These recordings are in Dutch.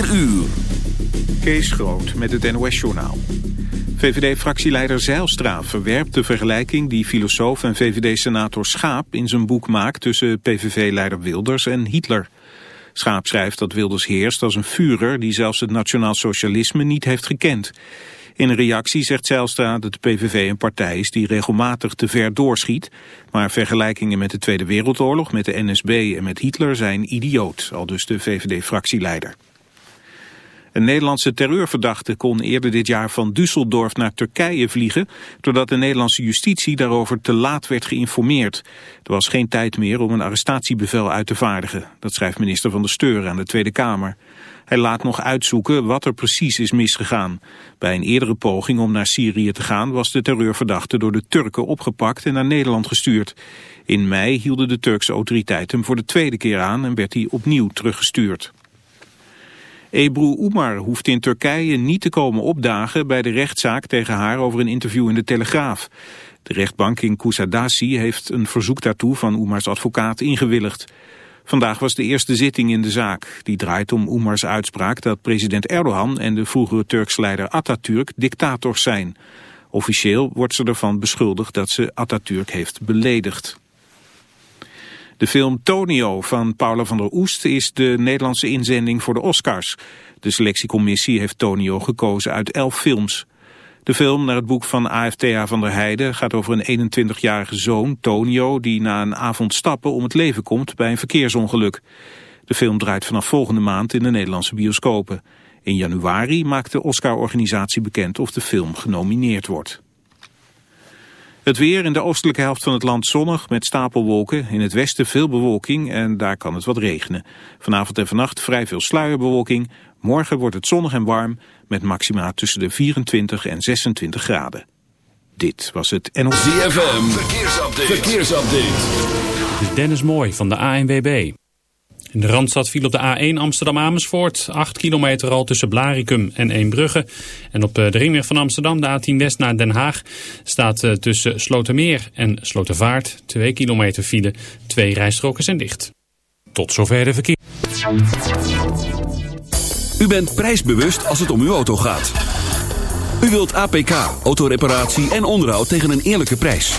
4 uur. Kees Groot met het NOS-journaal. VVD-fractieleider Zeilstra verwerpt de vergelijking die filosoof en VVD-senator Schaap in zijn boek maakt tussen PVV-leider Wilders en Hitler. Schaap schrijft dat Wilders heerst als een Führer die zelfs het nationaal socialisme niet heeft gekend. In een reactie zegt Zijlstra dat de PVV een partij is die regelmatig te ver doorschiet. Maar vergelijkingen met de Tweede Wereldoorlog, met de NSB en met Hitler zijn idioot, al dus de VVD-fractieleider. Een Nederlandse terreurverdachte kon eerder dit jaar van Düsseldorf naar Turkije vliegen, doordat de Nederlandse justitie daarover te laat werd geïnformeerd. Er was geen tijd meer om een arrestatiebevel uit te vaardigen. Dat schrijft minister van de Steur aan de Tweede Kamer. Hij laat nog uitzoeken wat er precies is misgegaan. Bij een eerdere poging om naar Syrië te gaan was de terreurverdachte door de Turken opgepakt en naar Nederland gestuurd. In mei hielden de Turkse autoriteiten hem voor de tweede keer aan en werd hij opnieuw teruggestuurd. Ebru Umar hoeft in Turkije niet te komen opdagen bij de rechtszaak tegen haar over een interview in de Telegraaf. De rechtbank in Kusadasi heeft een verzoek daartoe van Umars advocaat ingewilligd. Vandaag was de eerste zitting in de zaak. Die draait om Umars uitspraak dat president Erdogan en de vroegere Turks leider Atatürk dictators zijn. Officieel wordt ze ervan beschuldigd dat ze Atatürk heeft beledigd. De film Tonio van Paula van der Oest is de Nederlandse inzending voor de Oscars. De selectiecommissie heeft Tonio gekozen uit elf films. De film naar het boek van AFTA van der Heijden gaat over een 21-jarige zoon, Tonio, die na een avond stappen om het leven komt bij een verkeersongeluk. De film draait vanaf volgende maand in de Nederlandse bioscopen. In januari maakt de Oscar-organisatie bekend of de film genomineerd wordt. Het weer in de oostelijke helft van het land zonnig met stapelwolken. In het westen veel bewolking en daar kan het wat regenen. Vanavond en vannacht vrij veel sluierbewolking. Morgen wordt het zonnig en warm met maxima tussen de 24 en 26 graden. Dit was het NOS. ZFM, verkeersupdate. verkeersupdate. Dit is Dennis Mooi van de ANWB. In de Randstad viel op de A1 Amsterdam-Amersfoort. 8 kilometer al tussen Blaricum en Eembrugge. En op de ringweg van Amsterdam, de A10 West naar Den Haag... staat eh, tussen Slotermeer en Slotervaart 2 kilometer file. Twee rijstroken zijn dicht. Tot zover de verkeer. U bent prijsbewust als het om uw auto gaat. U wilt APK, autoreparatie en onderhoud tegen een eerlijke prijs.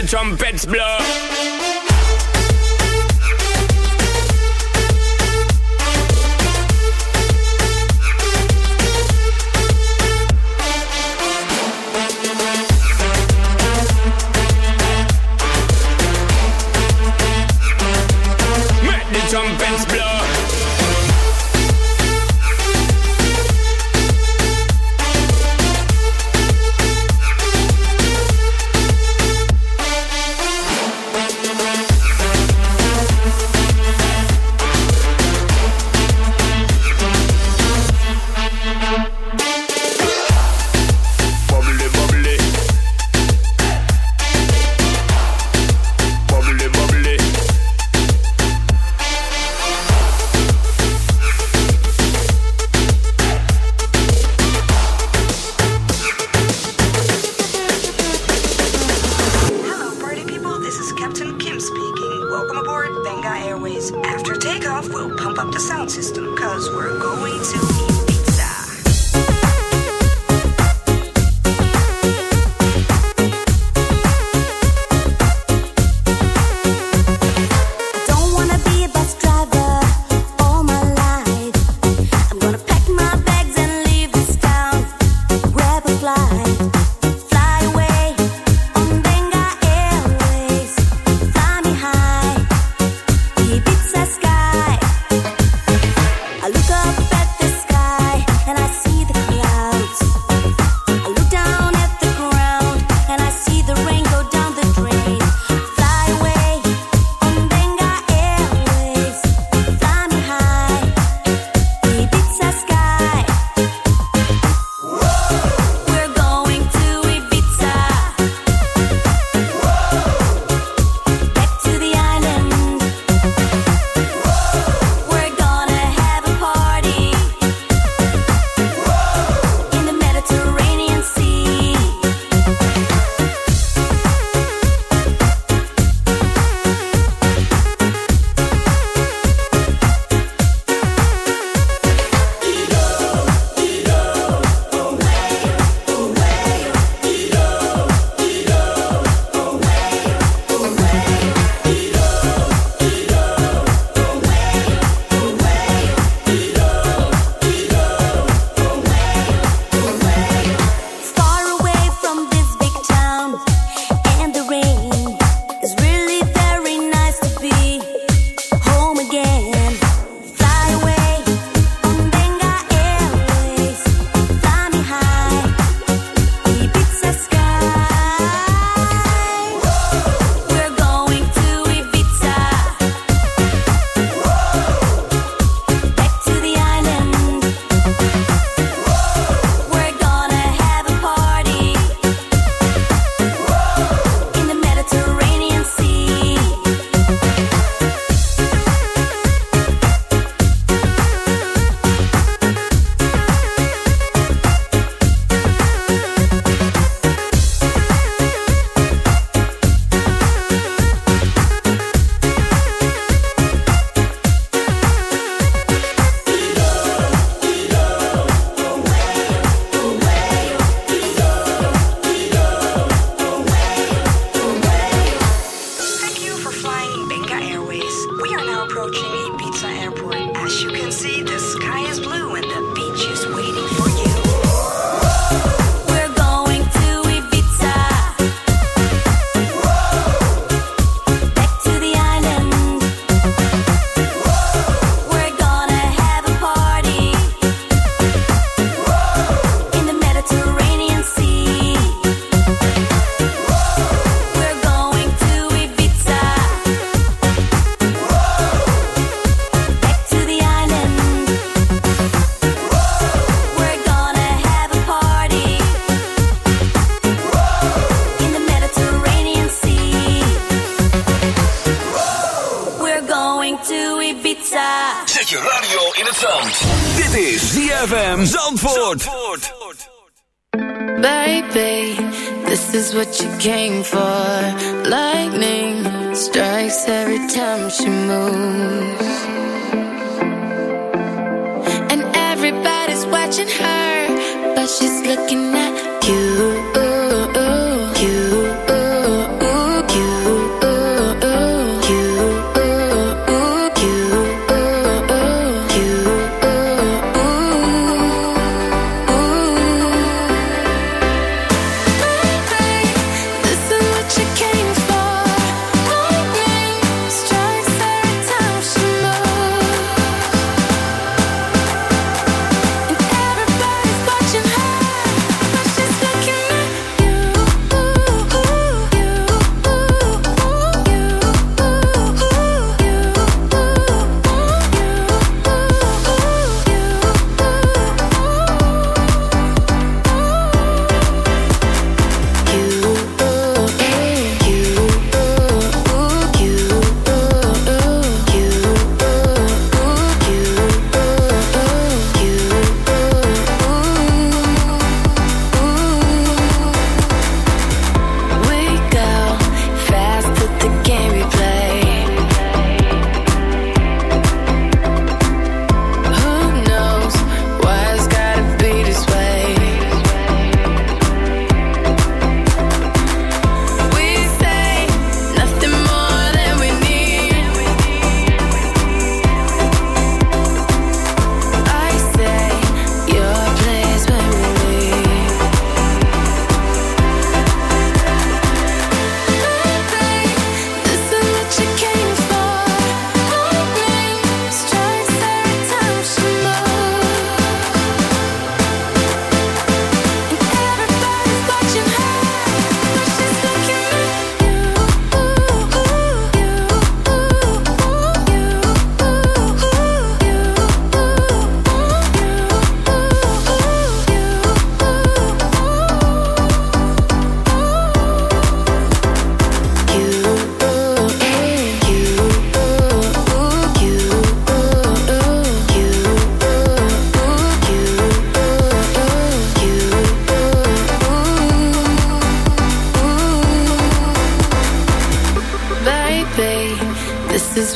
The trumpets blow.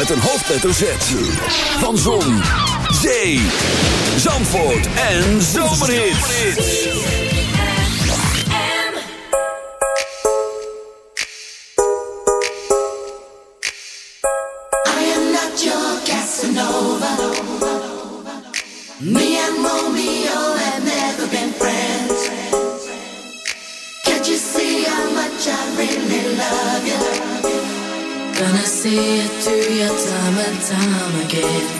met een hoofdletter Z. Van Zon, Zee, Zandvoort en Zomerhits. Me and Romeo have never been friends. Can't you see how much I really love you? Gonna see it through you. time again.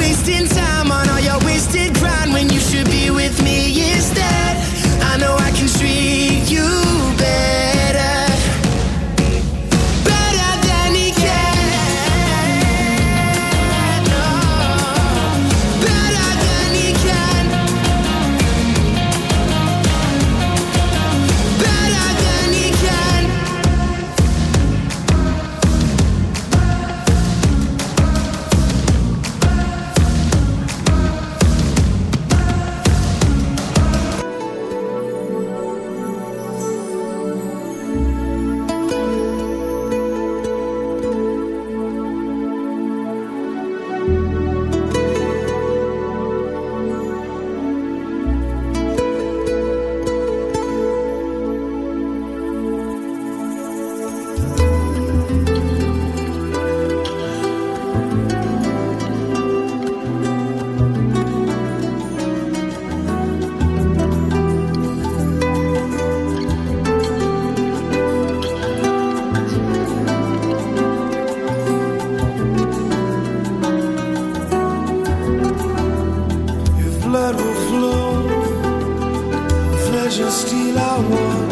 I wore,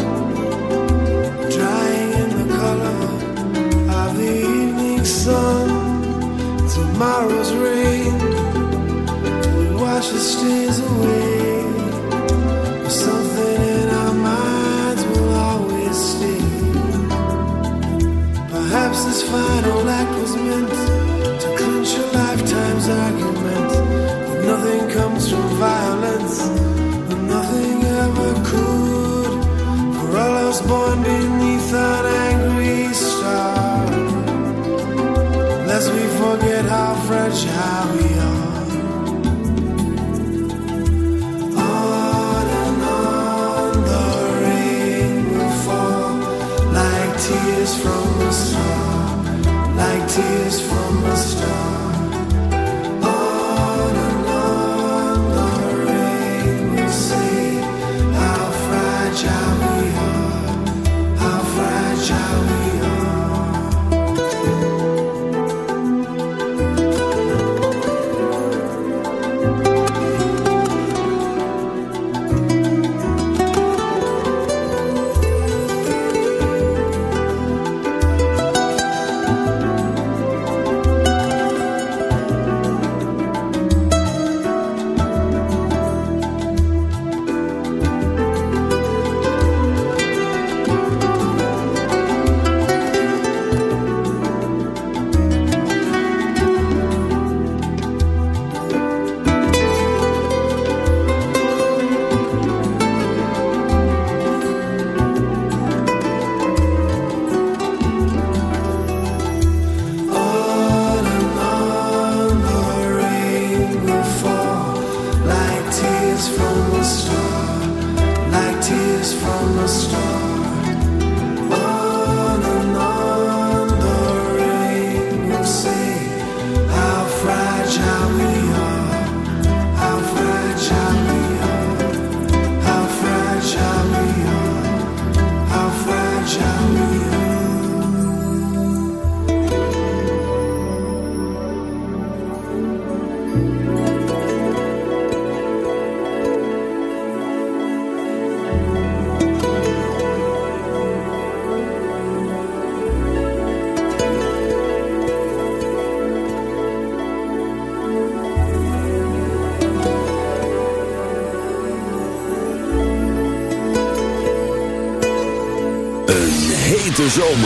drying in the color of the evening sun. Tomorrow's rain will wash the stains away. tears from the stars.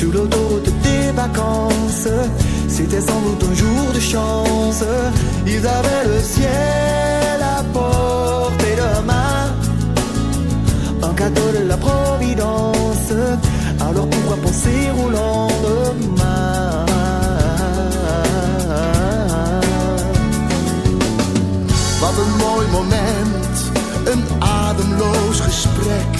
Sur l'autoroute des vacances. C'était sans doute un jour de chance. Ils avaient le ciel à portée de main. Un cadeau de la Providence. Alors pourquoi penser au lendemain? Wat een moment, een ademloos gesprek.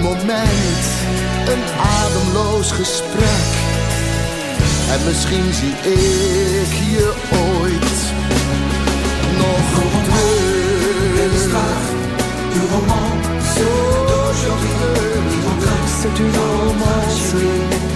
mooi moment, een ademloos gesprek. En misschien zie ik je ooit nog terug. Du roman, d'aujourd'hui, C'est une romance